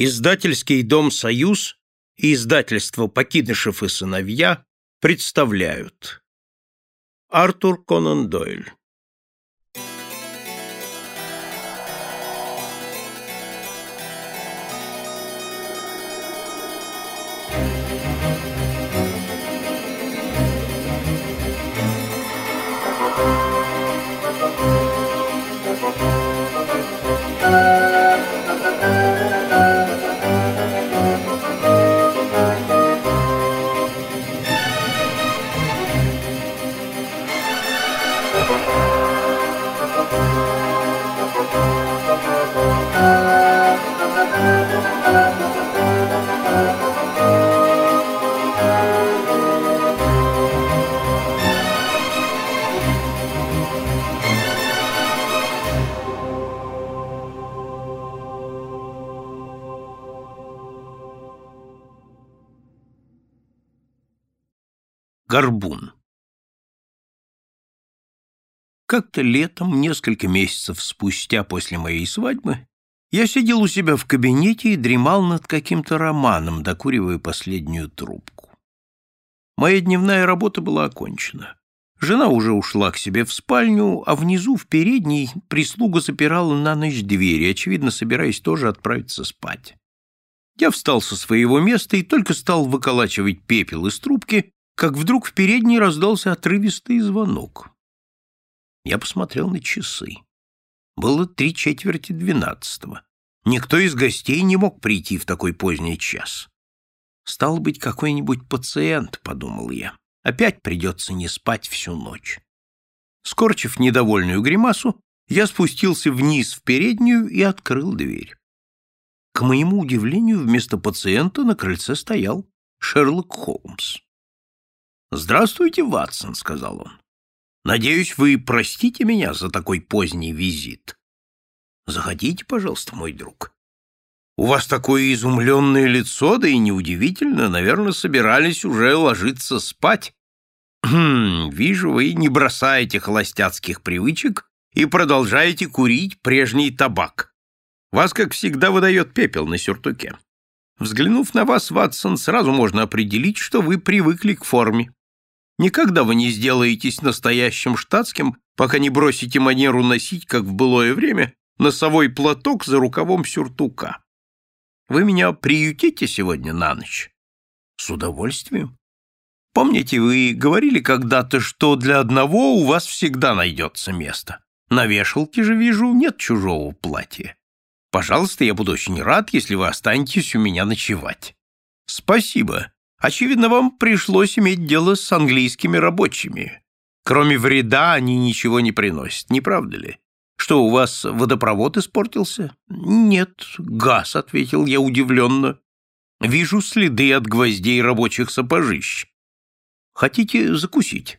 Издательский дом «Союз» и издательство «Покидышев и сыновья» представляют. Артур Конан Дойль Горбун Как-то летом, несколько месяцев спустя после моей свадьбы, я сидел у себя в кабинете и дремал над каким-то романом, докуривая последнюю трубку. Моя дневная работа была окончена. Жена уже ушла к себе в спальню, а внизу, в передней, прислуга запирала на ночь двери, очевидно, собираясь тоже отправиться спать. Я встал со своего места и только стал выколачивать пепел из трубки, как вдруг в передней раздался отрывистый звонок. Я посмотрел на часы. Было три четверти двенадцатого. Никто из гостей не мог прийти в такой поздний час. Стал быть, какой-нибудь пациент, — подумал я. Опять придется не спать всю ночь. Скорчив недовольную гримасу, я спустился вниз в переднюю и открыл дверь. К моему удивлению, вместо пациента на крыльце стоял Шерлок Холмс. «Здравствуйте, Ватсон», — сказал он. «Надеюсь, вы простите меня за такой поздний визит. Заходите, пожалуйста, мой друг. У вас такое изумленное лицо, да и неудивительно, наверное, собирались уже ложиться спать. Хм, вижу, вы не бросаете холостяцких привычек и продолжаете курить прежний табак. Вас, как всегда, выдает пепел на сюртуке. Взглянув на вас, Ватсон, сразу можно определить, что вы привыкли к форме. Никогда вы не сделаетесь настоящим штатским, пока не бросите манеру носить, как в былое время, носовой платок за рукавом сюртука. Вы меня приютите сегодня на ночь? С удовольствием. Помните, вы говорили когда-то, что для одного у вас всегда найдется место. На вешалке же, вижу, нет чужого платья. Пожалуйста, я буду очень рад, если вы останетесь у меня ночевать. Спасибо, Очевидно, вам пришлось иметь дело с английскими рабочими. Кроме вреда они ничего не приносят, не правда ли? Что, у вас водопровод испортился? Нет, газ, — ответил я удивленно. Вижу следы от гвоздей рабочих сапожищ. Хотите закусить?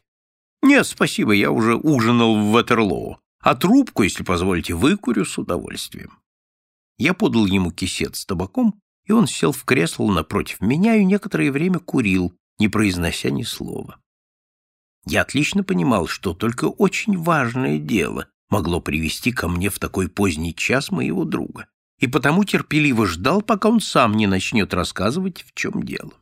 Нет, спасибо, я уже ужинал в Ватерлоу. А трубку, если позволите, выкурю с удовольствием. Я подал ему кисет с табаком и он сел в кресло напротив меня и некоторое время курил, не произнося ни слова. Я отлично понимал, что только очень важное дело могло привести ко мне в такой поздний час моего друга, и потому терпеливо ждал, пока он сам не начнет рассказывать, в чем дело.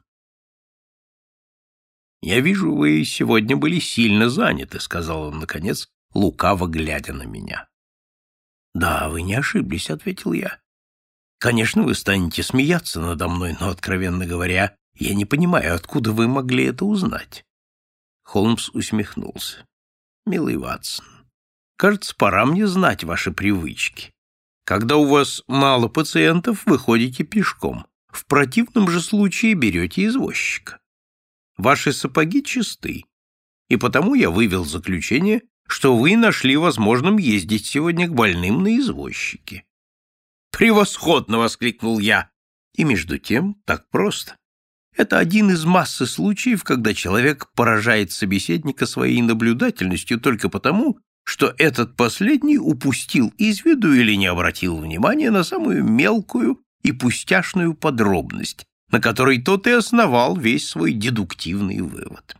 «Я вижу, вы сегодня были сильно заняты», — сказал он, наконец, лукаво глядя на меня. «Да, вы не ошиблись», — ответил я. Конечно, вы станете смеяться надо мной, но, откровенно говоря, я не понимаю, откуда вы могли это узнать. Холмс усмехнулся. Милый Ватсон, кажется, пора мне знать ваши привычки. Когда у вас мало пациентов, вы ходите пешком. В противном же случае берете извозчика. Ваши сапоги чисты, и потому я вывел заключение, что вы нашли возможным ездить сегодня к больным на извозчике. «Превосходно!» — воскликнул я. И между тем так просто. Это один из массы случаев, когда человек поражает собеседника своей наблюдательностью только потому, что этот последний упустил из виду или не обратил внимания на самую мелкую и пустяшную подробность, на которой тот и основал весь свой дедуктивный вывод.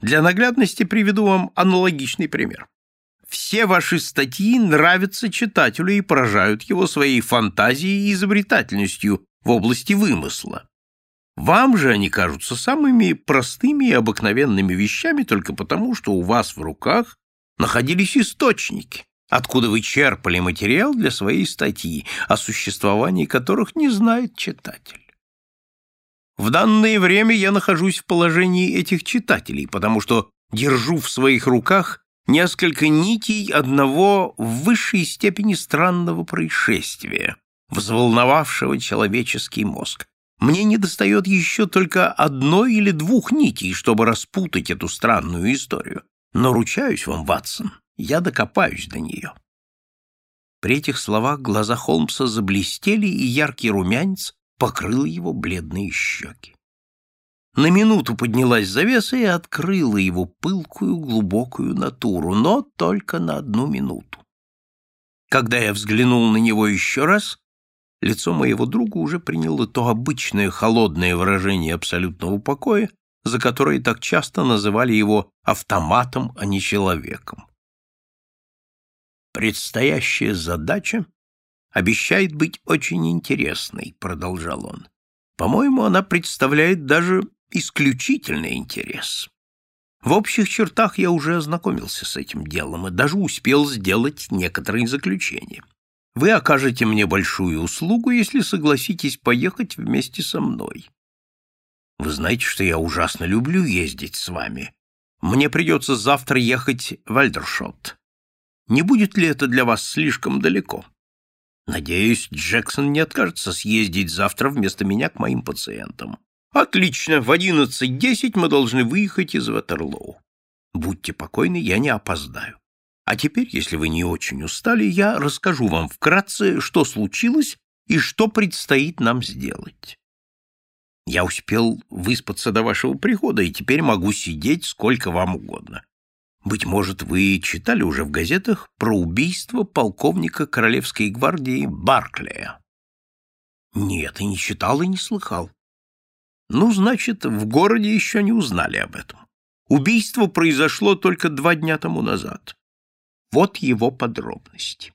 Для наглядности приведу вам аналогичный пример. Все ваши статьи нравятся читателю и поражают его своей фантазией и изобретательностью в области вымысла. Вам же они кажутся самыми простыми и обыкновенными вещами только потому, что у вас в руках находились источники, откуда вы черпали материал для своей статьи, о существовании которых не знает читатель. В данное время я нахожусь в положении этих читателей, потому что держу в своих руках несколько нитей одного в высшей степени странного происшествия, взволновавшего человеческий мозг. Мне недостает еще только одной или двух нитей, чтобы распутать эту странную историю. Но ручаюсь вам, Ватсон, я докопаюсь до нее. При этих словах глаза Холмса заблестели, и яркий румянец покрыл его бледные щеки. На минуту поднялась завеса и открыла его пылкую глубокую натуру, но только на одну минуту. Когда я взглянул на него еще раз, лицо моего друга уже приняло то обычное холодное выражение абсолютного покоя, за которое так часто называли его автоматом, а не человеком. «Предстоящая задача обещает быть очень интересной», — продолжал он. «По-моему, она представляет даже исключительный интерес. В общих чертах я уже ознакомился с этим делом и даже успел сделать некоторые заключения. Вы окажете мне большую услугу, если согласитесь поехать вместе со мной. Вы знаете, что я ужасно люблю ездить с вами. Мне придется завтра ехать в Альдершот. Не будет ли это для вас слишком далеко? Надеюсь, Джексон не откажется съездить завтра вместо меня к моим пациентам. Отлично, в одиннадцать десять мы должны выехать из Ватерлоу. Будьте покойны, я не опоздаю. А теперь, если вы не очень устали, я расскажу вам вкратце, что случилось и что предстоит нам сделать. Я успел выспаться до вашего прихода и теперь могу сидеть сколько вам угодно. Быть может, вы читали уже в газетах про убийство полковника Королевской гвардии Барклея? Нет, и не читал, и не слыхал. Ну, значит, в городе еще не узнали об этом. Убийство произошло только два дня тому назад. Вот его подробности.